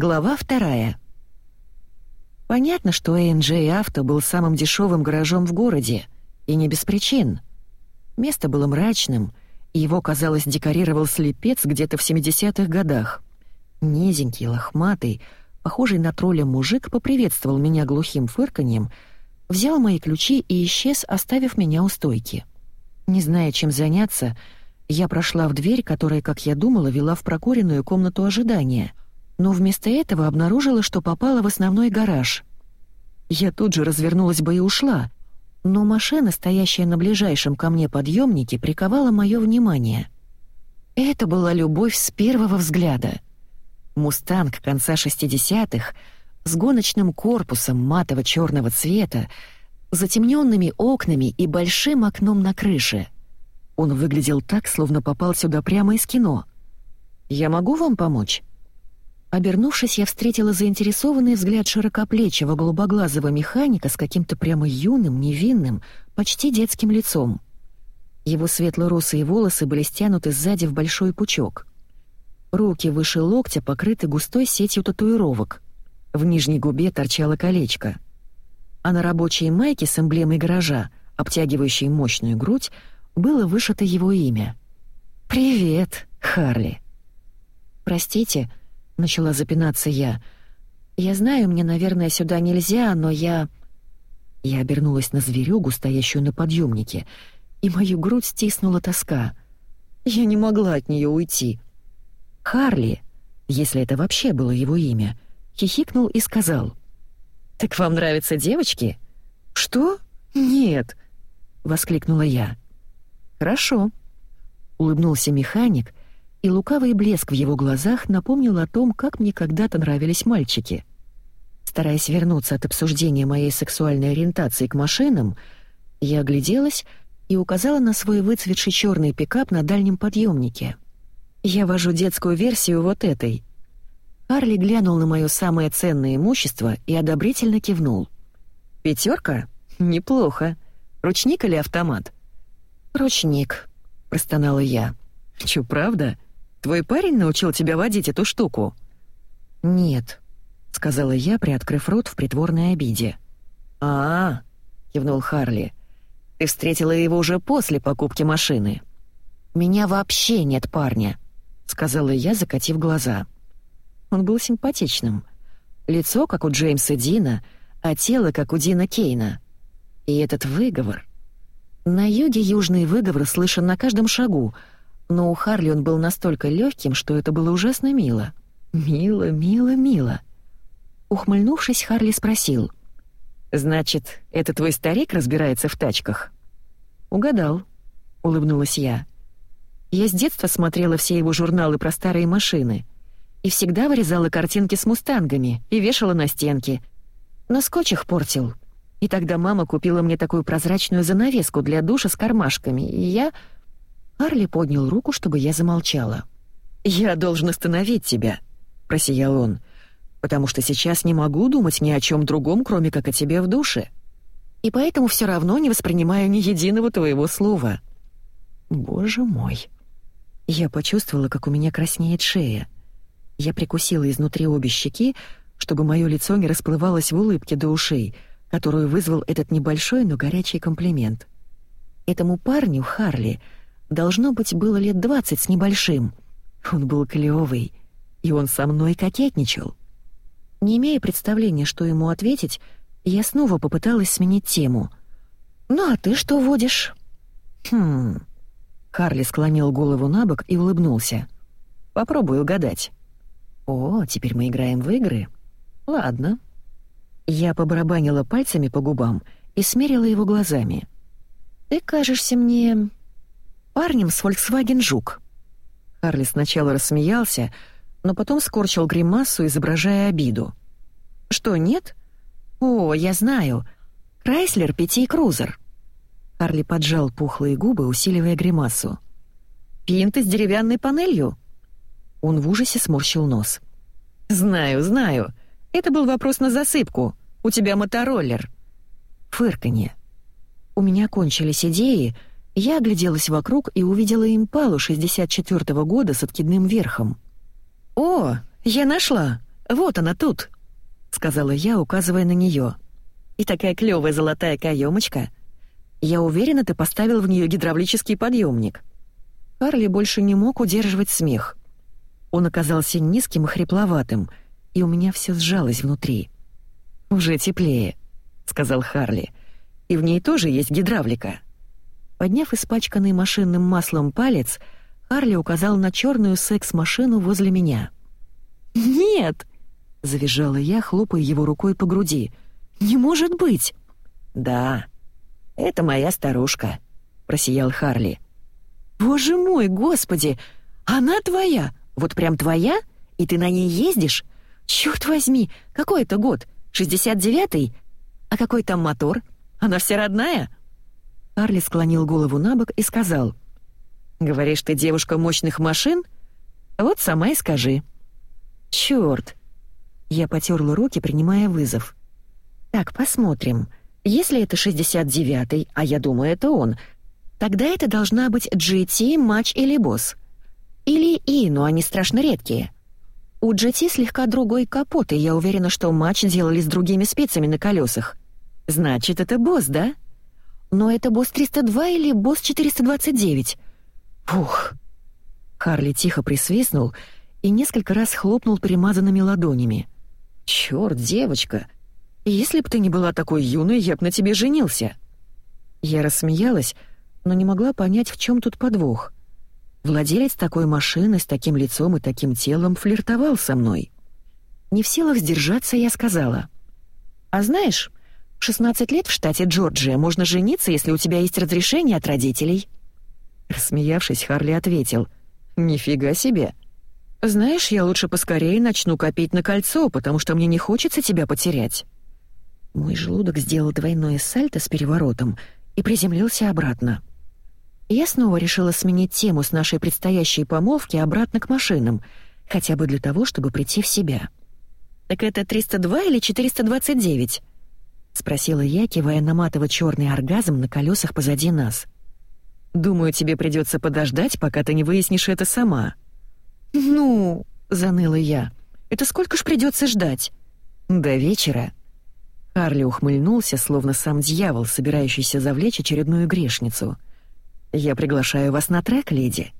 Глава вторая. Понятно, что A&J Авто был самым дешевым гаражом в городе, и не без причин. Место было мрачным, и его, казалось, декорировал слепец где-то в 70-х годах. Низенький, лохматый, похожий на тролля мужик поприветствовал меня глухим фырканьем, взял мои ключи и исчез, оставив меня у стойки. Не зная, чем заняться, я прошла в дверь, которая, как я думала, вела в прокуренную комнату ожидания, но вместо этого обнаружила, что попала в основной гараж. Я тут же развернулась бы и ушла, но машина, стоящая на ближайшем ко мне подъемнике, приковала мое внимание. Это была любовь с первого взгляда. «Мустанг» конца 60-х с гоночным корпусом матово-черного цвета, затемненными окнами и большим окном на крыше. Он выглядел так, словно попал сюда прямо из кино. «Я могу вам помочь?» Обернувшись, я встретила заинтересованный взгляд широкоплечего голубоглазого механика с каким-то прямо юным, невинным, почти детским лицом. Его светло-русые волосы были стянуты сзади в большой пучок. Руки выше локтя покрыты густой сетью татуировок. В нижней губе торчало колечко. А на рабочей майке с эмблемой гаража, обтягивающей мощную грудь, было вышито его имя. «Привет, Харли». «Простите», — начала запинаться я. «Я знаю, мне, наверное, сюда нельзя, но я...» Я обернулась на зверюгу, стоящую на подъемнике, и мою грудь стиснула тоска. Я не могла от нее уйти. Харли, если это вообще было его имя, хихикнул и сказал. «Так вам нравятся девочки?» «Что? Нет!» — воскликнула я. «Хорошо», — улыбнулся механик, и лукавый блеск в его глазах напомнил о том, как мне когда-то нравились мальчики. Стараясь вернуться от обсуждения моей сексуальной ориентации к машинам, я огляделась и указала на свой выцветший черный пикап на дальнем подъемнике. «Я вожу детскую версию вот этой». Карли глянул на мое самое ценное имущество и одобрительно кивнул. «Пятерка? Неплохо. Ручник или автомат?» «Ручник», — простонала я. «Чё, правда? Твой парень научил тебя водить эту штуку?» «Нет», — сказала я, приоткрыв рот в притворной обиде. «А-а», — кивнул Харли. «Ты встретила его уже после покупки машины». «Меня вообще нет парня», — сказала я, закатив глаза. Он был симпатичным. Лицо, как у Джеймса Дина, а тело, как у Дина Кейна. И этот выговор... На юге южный выговор слышен на каждом шагу, но у Харли он был настолько легким, что это было ужасно мило. Мило, мило, мило. Ухмыльнувшись, Харли спросил. «Значит, это твой старик разбирается в тачках?» «Угадал», — улыбнулась я. «Я с детства смотрела все его журналы про старые машины и всегда вырезала картинки с мустангами и вешала на стенки. Но скотч их портил». И тогда мама купила мне такую прозрачную занавеску для душа с кармашками, и я... Арли поднял руку, чтобы я замолчала. «Я должен остановить тебя», — просиял он, «потому что сейчас не могу думать ни о чем другом, кроме как о тебе в душе. И поэтому все равно не воспринимаю ни единого твоего слова». «Боже мой!» Я почувствовала, как у меня краснеет шея. Я прикусила изнутри обе щеки, чтобы мое лицо не расплывалось в улыбке до ушей — которую вызвал этот небольшой, но горячий комплимент. Этому парню, Харли, должно быть, было лет двадцать с небольшим. Он был клёвый, и он со мной кокетничал. Не имея представления, что ему ответить, я снова попыталась сменить тему. «Ну а ты что водишь?» «Хм...» Харли склонил голову на бок и улыбнулся. «Попробуй угадать». «О, теперь мы играем в игры?» «Ладно». Я побарабанила пальцами по губам и смерила его глазами. «Ты кажешься мне... парнем с Volkswagen Жук». Харли сначала рассмеялся, но потом скорчил гримасу, изображая обиду. «Что, нет? О, я знаю. Крайслер Пяти Крузер». Харли поджал пухлые губы, усиливая гримасу. «Пинты с деревянной панелью?» Он в ужасе сморщил нос. «Знаю, знаю. Это был вопрос на засыпку. У тебя мотороллер». Фырканье. У меня кончились идеи, я огляделась вокруг и увидела импалу 64-го года с откидным верхом. «О, я нашла! Вот она тут», — сказала я, указывая на нее. «И такая клевая золотая каемочка. Я уверена, ты поставил в нее гидравлический подъемник». Карли больше не мог удерживать смех. Он оказался низким и хрипловатым, и у меня все сжалось внутри. «Уже теплее», — сказал Харли. «И в ней тоже есть гидравлика». Подняв испачканный машинным маслом палец, Харли указал на черную секс-машину возле меня. «Нет!» — завизжала я, хлопая его рукой по груди. «Не может быть!» «Да, это моя старушка», — просиял Харли. «Боже мой, господи! Она твоя! Вот прям твоя? И ты на ней ездишь? Черт возьми, какой это год? 69-й? А какой там мотор? Она вся родная?» Харли склонил голову на бок и сказал. «Говоришь, ты девушка мощных машин? Вот сама и скажи». «Чёрт!» Я потерла руки, принимая вызов. «Так, посмотрим. Если это 69-й, а я думаю, это он, Тогда это должна быть GT, матч или босс. Или И, но они страшно редкие. У GT слегка другой капот, и я уверена, что матч делали с другими спицами на колесах. Значит, это босс, да? Но это босс 302 или босс 429? Фух. Харли тихо присвистнул и несколько раз хлопнул перемазанными ладонями. «Чёрт, девочка! Если б ты не была такой юной, я б на тебе женился!» Я рассмеялась, но не могла понять, в чем тут подвох. Владелец такой машины с таким лицом и таким телом флиртовал со мной. Не в силах сдержаться, я сказала. «А знаешь, в 16 лет в штате Джорджия можно жениться, если у тебя есть разрешение от родителей». Рассмеявшись, Харли ответил. «Нифига себе. Знаешь, я лучше поскорее начну копить на кольцо, потому что мне не хочется тебя потерять». Мой желудок сделал двойное сальто с переворотом и приземлился обратно. Я снова решила сменить тему с нашей предстоящей помолвки обратно к машинам, хотя бы для того, чтобы прийти в себя. «Так это 302 или 429?» — спросила я, кивая на матово-чёрный оргазм на колесах позади нас. «Думаю, тебе придется подождать, пока ты не выяснишь это сама». «Ну...» — заныла я. «Это сколько ж придется ждать?» «До вечера». Харли ухмыльнулся, словно сам дьявол, собирающийся завлечь очередную грешницу — «Я приглашаю вас на трек, леди»,